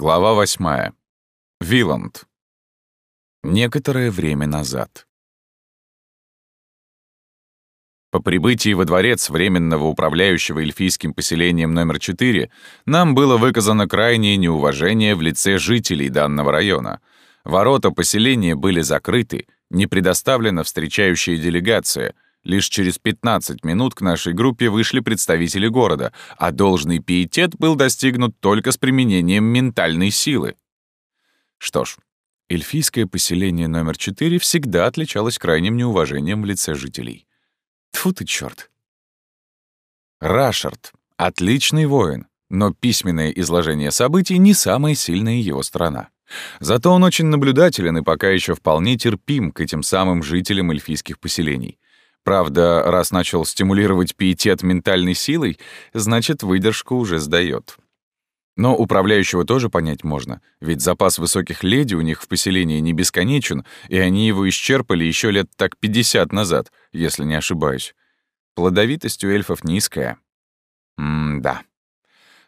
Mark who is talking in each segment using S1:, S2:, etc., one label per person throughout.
S1: Глава восьмая. Виланд. Некоторое время назад. По прибытии во дворец временного управляющего эльфийским поселением номер 4 нам было выказано крайнее неуважение в лице жителей данного района. Ворота поселения были закрыты, не предоставлена встречающая делегация — Лишь через 15 минут к нашей группе вышли представители города, а должный пиетет был достигнут только с применением ментальной силы. Что ж, эльфийское поселение номер 4 всегда отличалось крайним неуважением в лице жителей. Тьфу ты, чёрт. Рашард — отличный воин, но письменное изложение событий — не самая сильная его сторона. Зато он очень наблюдателен и пока еще вполне терпим к этим самым жителям эльфийских поселений — Правда, раз начал стимулировать пиетет ментальной силой, значит, выдержку уже сдаёт. Но управляющего тоже понять можно, ведь запас высоких леди у них в поселении не бесконечен, и они его исчерпали еще лет так 50 назад, если не ошибаюсь. Плодовитость у эльфов низкая. М-да.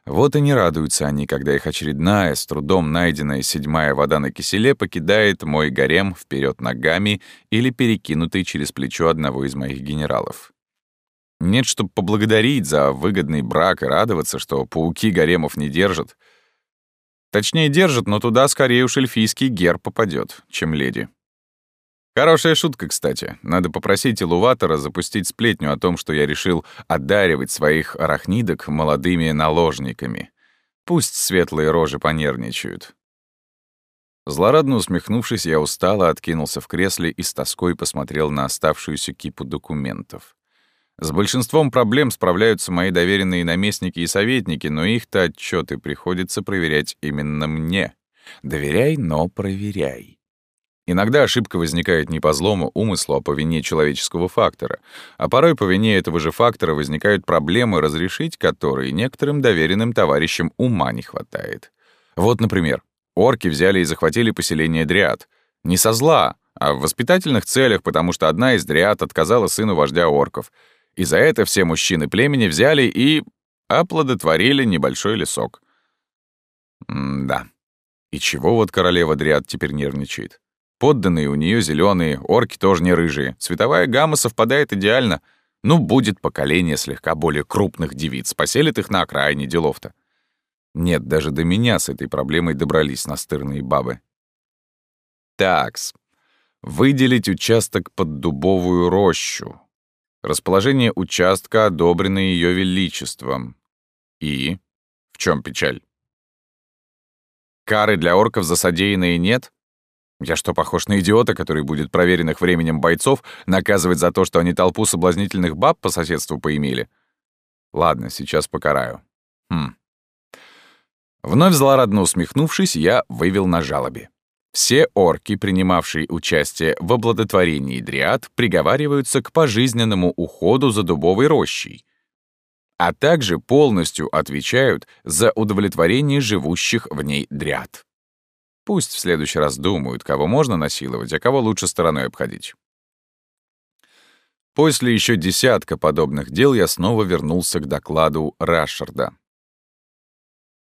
S1: Вот и не радуются они, когда их очередная, с трудом найденная седьмая вода на киселе покидает мой гарем вперед ногами или перекинутый через плечо одного из моих генералов. Нет, чтобы поблагодарить за выгодный брак и радоваться, что пауки гаремов не держат. Точнее, держат, но туда скорее уж эльфийский гер попадет, чем леди. Хорошая шутка, кстати. Надо попросить Илуватора запустить сплетню о том, что я решил одаривать своих арахнидок молодыми наложниками. Пусть светлые рожи понервничают. Злорадно усмехнувшись, я устало откинулся в кресле и с тоской посмотрел на оставшуюся кипу документов. С большинством проблем справляются мои доверенные наместники и советники, но их-то отчеты приходится проверять именно мне. Доверяй, но проверяй. Иногда ошибка возникает не по злому умыслу, а по вине человеческого фактора. А порой по вине этого же фактора возникают проблемы, разрешить которые некоторым доверенным товарищам ума не хватает. Вот, например, орки взяли и захватили поселение Дриад. Не со зла, а в воспитательных целях, потому что одна из Дриад отказала сыну вождя орков. И за это все мужчины племени взяли и оплодотворили небольшой лесок. М да. И чего вот королева Дриад теперь нервничает? Подданные у нее зеленые, орки тоже не рыжие. Цветовая гамма совпадает идеально. Ну, будет поколение слегка более крупных девиц, поселит их на окраине делов-то. Нет, даже до меня с этой проблемой добрались настырные бабы. Такс. Выделить участок под дубовую рощу. Расположение участка одобрено Ее Величеством. И? В чем печаль? Кары для орков за содеянное нет? Я что, похож на идиота, который будет проверенных временем бойцов наказывать за то, что они толпу соблазнительных баб по соседству поимели? Ладно, сейчас покараю. Хм. Вновь злорадно усмехнувшись, я вывел на жалобе. Все орки, принимавшие участие в обладотворении дриад, приговариваются к пожизненному уходу за дубовой рощей, а также полностью отвечают за удовлетворение живущих в ней дриад. Пусть в следующий раз думают, кого можно насиловать, а кого лучше стороной обходить. После еще десятка подобных дел я снова вернулся к докладу Рашарда.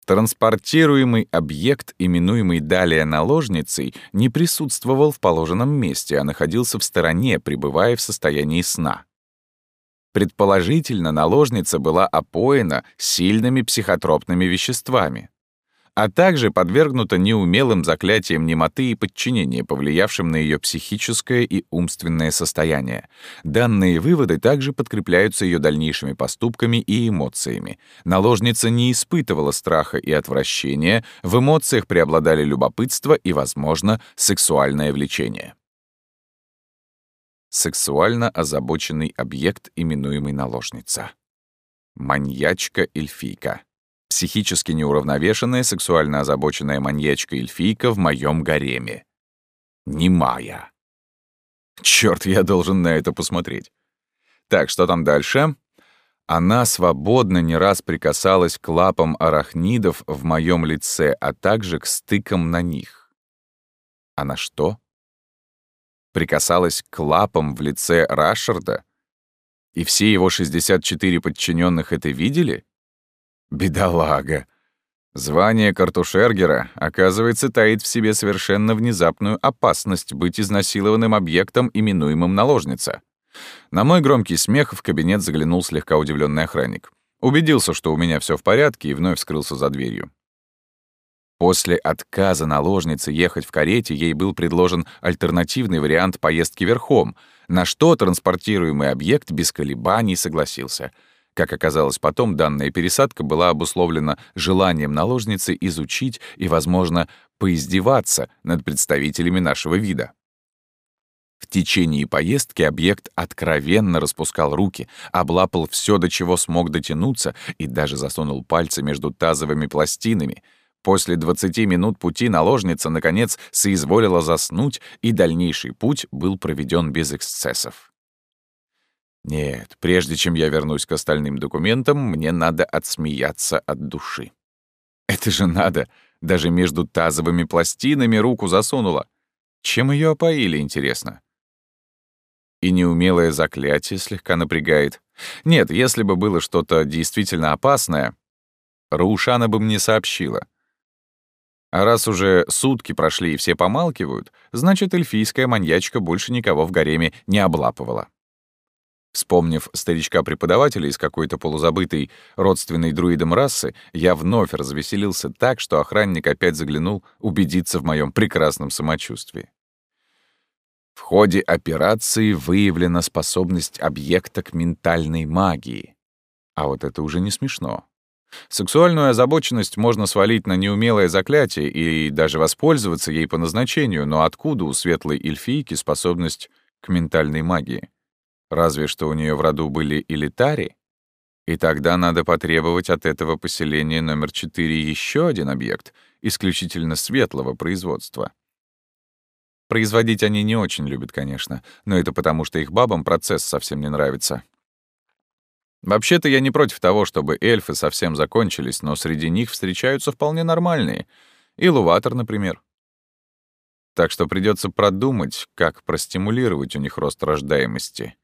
S1: Транспортируемый объект, именуемый далее наложницей, не присутствовал в положенном месте, а находился в стороне, пребывая в состоянии сна. Предположительно, наложница была опоена сильными психотропными веществами а также подвергнута неумелым заклятиям немоты и подчинения, повлиявшим на ее психическое и умственное состояние. Данные выводы также подкрепляются ее дальнейшими поступками и эмоциями. Наложница не испытывала страха и отвращения, в эмоциях преобладали любопытство и, возможно, сексуальное влечение. Сексуально озабоченный объект, именуемый наложница. Маньячка-эльфийка психически неуравновешенная, сексуально озабоченная маньячка-эльфийка в моем гареме. Немая. Черт, я должен на это посмотреть. Так, что там дальше? Она свободно не раз прикасалась к лапам арахнидов в моем лице, а также к стыкам на них. Она что? Прикасалась к лапам в лице Рашарда? И все его 64 подчиненных это видели? Бедолага. Звание картушергера, оказывается, таит в себе совершенно внезапную опасность быть изнасилованным объектом, именуемым наложница. На мой громкий смех в кабинет заглянул слегка удивленный охранник. Убедился, что у меня все в порядке, и вновь скрылся за дверью. После отказа наложницы ехать в карете ей был предложен альтернативный вариант поездки верхом, на что транспортируемый объект без колебаний согласился — как оказалось потом, данная пересадка была обусловлена желанием наложницы изучить и, возможно, поиздеваться над представителями нашего вида. В течение поездки объект откровенно распускал руки, облапал все, до чего смог дотянуться, и даже засунул пальцы между тазовыми пластинами. После 20 минут пути наложница, наконец, соизволила заснуть, и дальнейший путь был проведен без эксцессов. Нет, прежде чем я вернусь к остальным документам, мне надо отсмеяться от души. Это же надо, даже между тазовыми пластинами руку засунула. Чем ее опоили, интересно? И неумелое заклятие слегка напрягает. Нет, если бы было что-то действительно опасное, Раушана бы мне сообщила. А раз уже сутки прошли и все помалкивают, значит, эльфийская маньячка больше никого в гареме не облапывала. Вспомнив старичка-преподавателя из какой-то полузабытой родственной друидом расы, я вновь развеселился так, что охранник опять заглянул убедиться в моем прекрасном самочувствии. В ходе операции выявлена способность объекта к ментальной магии. А вот это уже не смешно. Сексуальную озабоченность можно свалить на неумелое заклятие и даже воспользоваться ей по назначению, но откуда у светлой эльфийки способность к ментальной магии? Разве что у нее в роду были элитари, и тогда надо потребовать от этого поселения номер 4 еще один объект, исключительно светлого производства. Производить они не очень любят, конечно, но это потому, что их бабам процесс совсем не нравится. Вообще-то я не против того, чтобы эльфы совсем закончились, но среди них встречаются вполне нормальные. Илуватор, например. Так что придется продумать, как простимулировать у них рост рождаемости.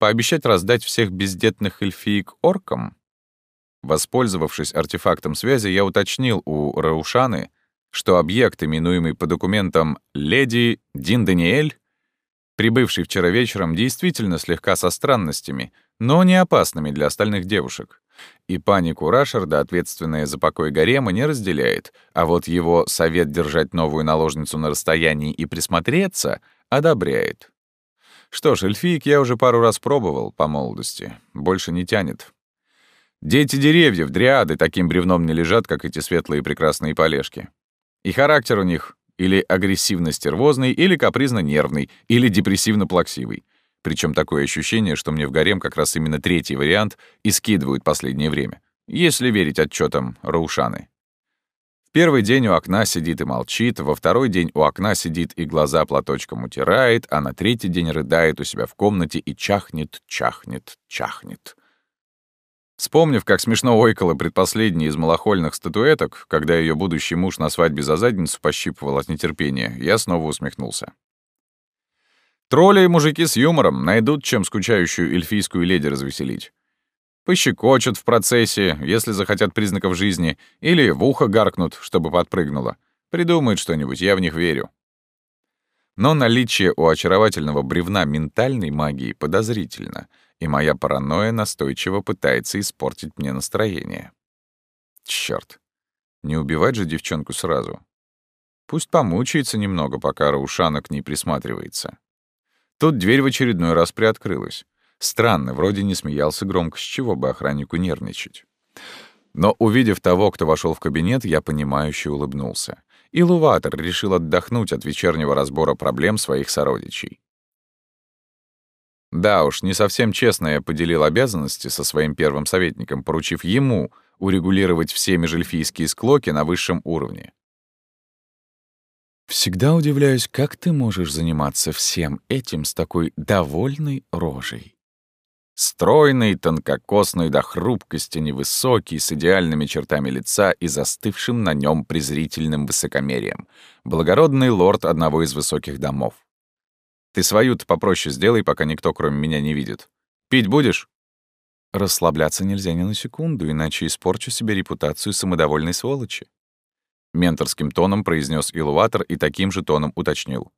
S1: Пообещать раздать всех бездетных эльфиек оркам? Воспользовавшись артефактом связи, я уточнил у Раушаны, что объект, именуемый по документам «Леди Дин Даниэль», прибывший вчера вечером, действительно слегка со странностями, но не опасными для остальных девушек. И панику Рашарда, ответственная за покой гарема, не разделяет, а вот его совет держать новую наложницу на расстоянии и присмотреться одобряет. Что ж, эльфиек я уже пару раз пробовал по молодости. Больше не тянет. Дети деревьев, дриады таким бревном не лежат, как эти светлые прекрасные полежки. И характер у них или агрессивно-стервозный, или капризно-нервный, или депрессивно-плаксивый. Причем такое ощущение, что мне в гарем как раз именно третий вариант и скидывают последнее время, если верить отчетам Раушаны. Первый день у окна сидит и молчит, во второй день у окна сидит и глаза платочком утирает, а на третий день рыдает у себя в комнате и чахнет, чахнет, чахнет. Вспомнив, как смешно ойкала предпоследняя из малохольных статуэток, когда ее будущий муж на свадьбе за задницу пощипывал от нетерпения, я снова усмехнулся. Тролли и мужики с юмором найдут, чем скучающую эльфийскую леди развеселить. Пощекочут в процессе, если захотят признаков жизни, или в ухо гаркнут, чтобы подпрыгнуло. Придумают что-нибудь, я в них верю. Но наличие у очаровательного бревна ментальной магии подозрительно, и моя паранойя настойчиво пытается испортить мне настроение. Чёрт, не убивать же девчонку сразу. Пусть помучается немного, пока Раушана к ней присматривается. Тут дверь в очередной раз приоткрылась. Странно, вроде не смеялся громко, с чего бы охраннику нервничать. Но, увидев того, кто вошел в кабинет, я понимающе улыбнулся. И Луватор решил отдохнуть от вечернего разбора проблем своих сородичей. Да уж, не совсем честно я поделил обязанности со своим первым советником, поручив ему урегулировать все межэльфийские склоки на высшем уровне. Всегда удивляюсь, как ты можешь заниматься всем этим с такой довольной рожей. Стройный, тонкокосный до хрупкости, невысокий, с идеальными чертами лица и застывшим на нем презрительным высокомерием. Благородный лорд одного из высоких домов. Ты свою-то попроще сделай, пока никто кроме меня не видит. Пить будешь? Расслабляться нельзя ни на секунду, иначе испорчу себе репутацию самодовольной сволочи. Менторским тоном произнес Илуватор и таким же тоном уточнил.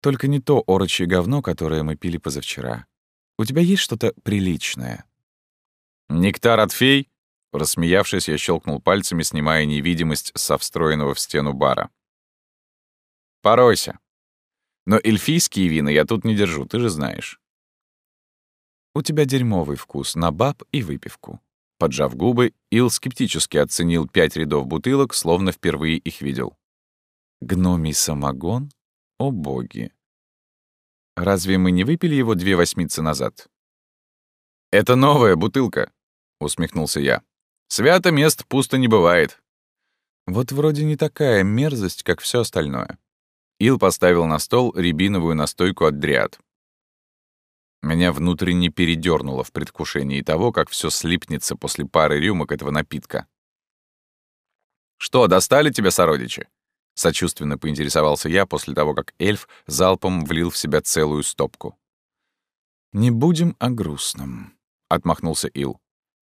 S1: Только не то орочье говно, которое мы пили позавчера. У тебя есть что-то приличное? Нектар от фей? Рассмеявшись, я щелкнул пальцами, снимая невидимость со встроенного в стену бара. Поройся. Но эльфийские вина я тут не держу, ты же знаешь. У тебя дерьмовый вкус на баб и выпивку. Поджав губы, Ил скептически оценил пять рядов бутылок, словно впервые их видел. Гномий самогон? О боги! Разве мы не выпили его две восьмицы назад? «Это новая бутылка», — усмехнулся я. «Свято мест пусто не бывает». Вот вроде не такая мерзость, как все остальное. Ил поставил на стол рябиновую настойку от дриад. Меня внутренне передернуло в предвкушении того, как все слипнется после пары рюмок этого напитка. «Что, достали тебя сородичи?» Сочувственно поинтересовался я после того, как эльф залпом влил в себя целую стопку. «Не будем о грустном», — отмахнулся Ил.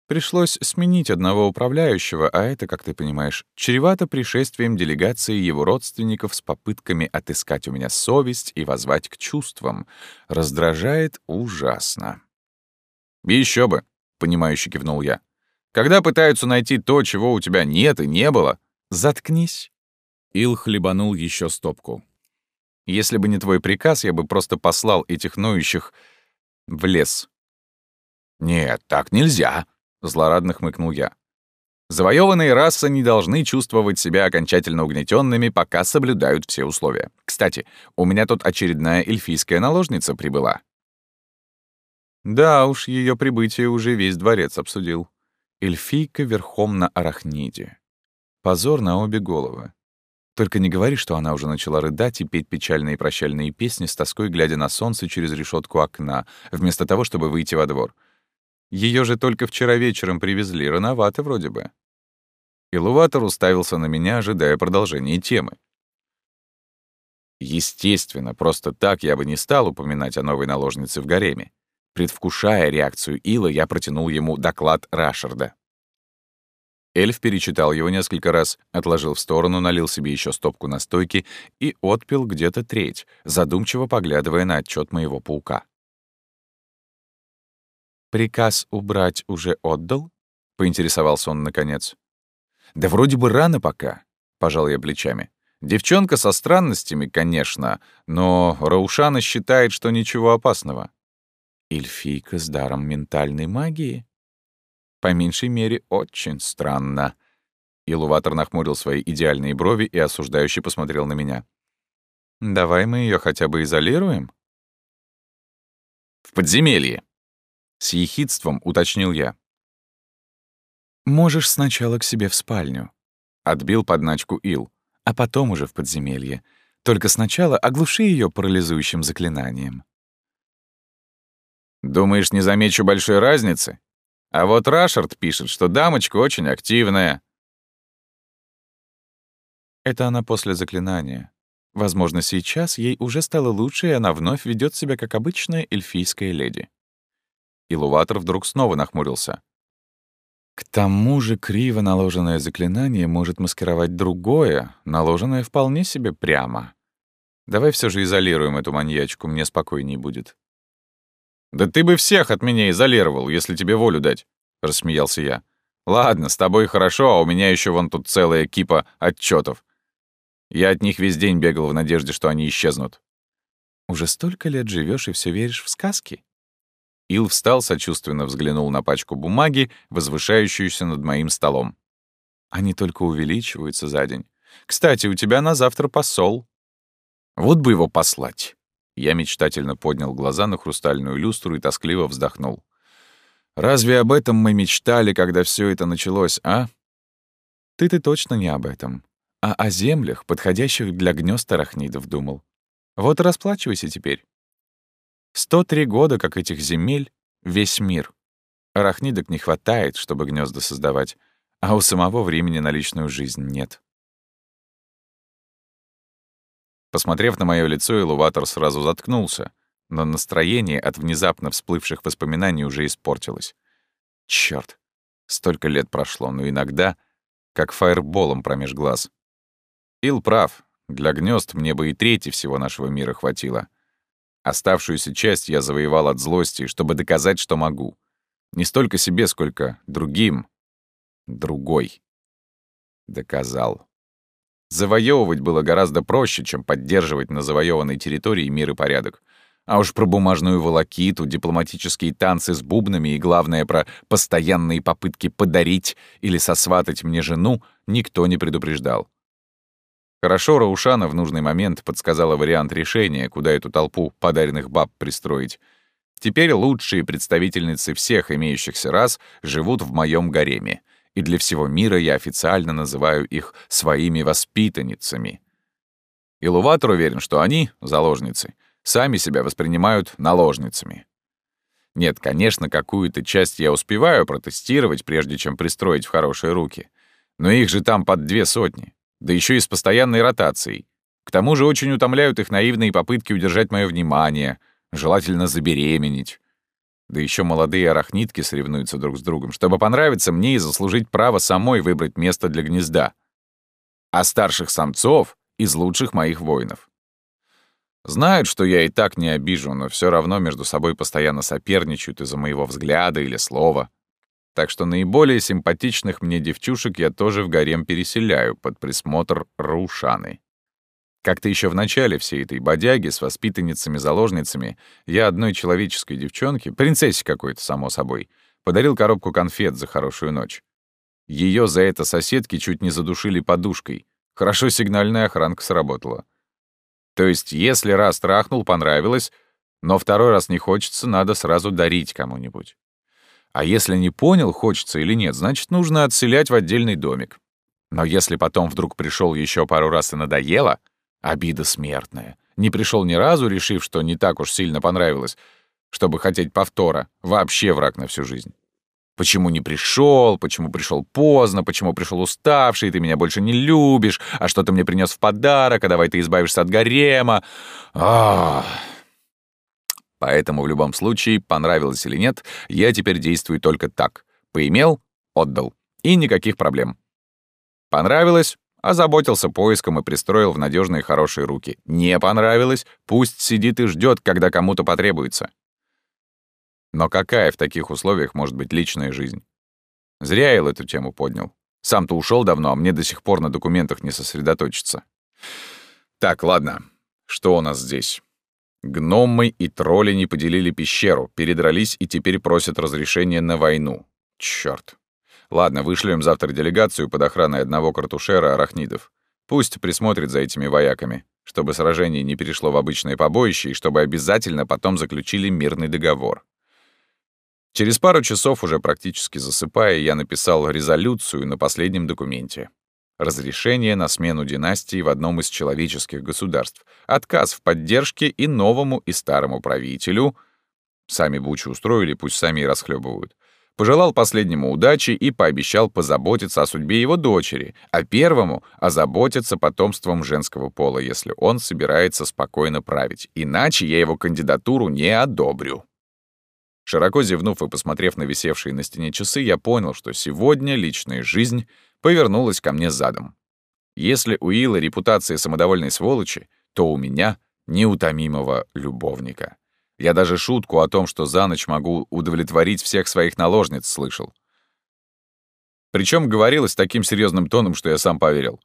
S1: Пришлось сменить одного управляющего, а это, как ты понимаешь, чревато пришествием делегации его родственников с попытками отыскать у меня совесть и возвать к чувствам. Раздражает ужасно. Еще бы, — понимающе кивнул я. Когда пытаются найти то, чего у тебя нет и не было, заткнись. Ил хлебанул еще стопку. Если бы не твой приказ, я бы просто послал этих ноющих в лес. «Нет, так нельзя», — злорадно хмыкнул я. Завоеванные расы не должны чувствовать себя окончательно угнетенными, пока соблюдают все условия. Кстати, у меня тут очередная эльфийская наложница прибыла. Да уж, ее прибытие уже весь дворец обсудил. Эльфийка верхом на арахниде. Позор на обе головы. Только не говори, что она уже начала рыдать и петь печальные прощальные песни с тоской, глядя на солнце через решетку окна, вместо того, чтобы выйти во двор — ее же только вчера вечером привезли, рановато вроде бы. Илуватор уставился на меня, ожидая продолжения темы. Естественно, просто так я бы не стал упоминать о новой наложнице в гареме. Предвкушая реакцию Ила, я протянул ему доклад Рашарда. Эльф перечитал его несколько раз, отложил в сторону, налил себе еще стопку настойки и отпил где-то треть, задумчиво поглядывая на отчет моего паука. «Приказ убрать уже отдал?» — поинтересовался он наконец. «Да вроде бы рано пока», — пожал я плечами. «Девчонка со странностями, конечно, но Раушана считает, что ничего опасного». «Эльфийка с даром ментальной магии?» «По меньшей мере, очень странно». Илуватор нахмурил свои идеальные брови и осуждающе посмотрел на меня. «Давай мы ее хотя бы изолируем?» «В подземелье», с ехидством уточнил я. «Можешь сначала к себе в спальню», — отбил подначку Ил, «а потом уже в подземелье. Только сначала оглуши ее парализующим заклинанием». «Думаешь, не замечу большой разницы? А вот Рашард пишет, что дамочка очень активная». Это она после заклинания. Возможно, сейчас ей уже стало лучше, и она вновь ведет себя как обычная эльфийская леди. Илуватор вдруг снова нахмурился. К тому же криво наложенное заклинание может маскировать другое, наложенное вполне себе прямо. Давай все же изолируем эту маньячку, мне спокойней будет. «Да ты бы всех от меня изолировал, если тебе волю дать», — рассмеялся я. «Ладно, с тобой хорошо, а у меня еще вон тут целая кипа отчетов. Я от них весь день бегал в надежде, что они исчезнут». «Уже столько лет живешь и все веришь в сказки?» Ил встал, сочувственно взглянул на пачку бумаги, возвышающуюся над моим столом. Они только увеличиваются за день. Кстати, у тебя на завтра посол. Вот бы его послать. Я мечтательно поднял глаза на хрустальную люстру и тоскливо вздохнул. Разве об этом мы мечтали, когда все это началось, а? Ты-ты точно не об этом, а о землях, подходящих для гнезд арахнидов, думал. Вот расплачивайся теперь. 103 года, как этих земель, весь мир. Арахнидок не хватает, чтобы гнезда создавать, а у самого времени на личную жизнь нет. Посмотрев на мое лицо, Элуватор сразу заткнулся. но настроение от внезапно всплывших воспоминаний уже испортилось. Чёрт, столько лет прошло, но иногда как фаерболом промеж глаз. Ил прав, для гнезд мне бы и трети всего нашего мира хватило. Оставшуюся часть я завоевал от злости, чтобы доказать, что могу. Не столько себе, сколько другим. Другой. Доказал. Завоевывать было гораздо проще, чем поддерживать на завоеванной территории мир и порядок. А уж про бумажную волокиту, дипломатические танцы с бубнами и, главное, про постоянные попытки подарить или сосватать мне жену никто не предупреждал. Хорошо Раушана в нужный момент подсказала вариант решения, куда эту толпу подаренных баб пристроить. Теперь лучшие представительницы всех имеющихся рас живут в моем гареме, и для всего мира я официально называю их своими воспитанницами. Илуватор уверен, что они, заложницы, сами себя воспринимают наложницами. Нет, конечно, какую-то часть я успеваю протестировать, прежде чем пристроить в хорошие руки. Но их же там под две сотни, да еще и с постоянной ротацией. К тому же очень утомляют их наивные попытки удержать мое внимание, желательно забеременеть. Да еще молодые арахнитки соревнуются друг с другом, чтобы понравиться мне и заслужить право самой выбрать место для гнезда. А старших самцов — из лучших моих воинов. Знают, что я и так не обижу, но все равно между собой постоянно соперничают из-за моего взгляда или слова. Так что наиболее симпатичных мне девчушек я тоже в гарем переселяю под присмотр Раушаны. Как-то еще в начале всей этой бодяги с воспитанницами-заложницами я одной человеческой девчонке, принцессе какой-то, само собой, подарил коробку конфет за хорошую ночь. Ее за это соседки чуть не задушили подушкой. Хорошо сигнальная охранка сработала. То есть, если раз трахнул, понравилось, но второй раз не хочется, надо сразу дарить кому-нибудь. А если не понял, хочется или нет, значит, нужно отселять в отдельный домик. Но если потом вдруг пришел еще пару раз и надоело, обида смертная. Не пришел ни разу, решив, что не так уж сильно понравилось, чтобы хотеть повтора. Вообще враг на всю жизнь. Почему не пришел? Почему пришел поздно? Почему пришел уставший? Ты меня больше не любишь? А что ты мне принес в подарок? А давай ты избавишься от гарема? Ах. Поэтому в любом случае, понравилось или нет, я теперь действую только так. Поимел — отдал. И никаких проблем. Понравилось — озаботился поиском и пристроил в надежные хорошие руки. Не понравилось — пусть сидит и ждет, когда кому-то потребуется. Но какая в таких условиях может быть личная жизнь? Зря Эл эту тему поднял. Сам-то ушел давно, а мне до сих пор на документах не сосредоточиться. Так, ладно. Что у нас здесь? Гномы и тролли не поделили пещеру, передрались и теперь просят разрешения на войну. Чёрт. Ладно, вышлем завтра делегацию под охраной одного картушера арахнидов. Пусть присмотрит за этими вояками, чтобы сражение не перешло в обычное побоище и чтобы обязательно потом заключили мирный договор. Через пару часов, уже практически засыпая, я написал резолюцию на последнем документе. Разрешение на смену династии в одном из человеческих государств, отказ в поддержке и новому, и старому правителю. Сами бучу устроили, пусть сами и расхлебывают. Пожелал последнему удачи и пообещал позаботиться о судьбе его дочери, а первому — озаботиться потомством женского пола, если он собирается спокойно править. Иначе я его кандидатуру не одобрю. Широко зевнув и посмотрев на висевшие на стене часы, я понял, что сегодня личная жизнь повернулась ко мне задом. Если у Илы репутация самодовольной сволочи, то у меня — неутомимого любовника. Я даже шутку о том, что за ночь могу удовлетворить всех своих наложниц, слышал. Причем говорилось таким серьезным тоном, что я сам поверил.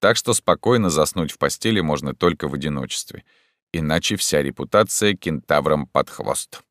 S1: Так что спокойно заснуть в постели можно только в одиночестве. Иначе вся репутация кентавром под хвост.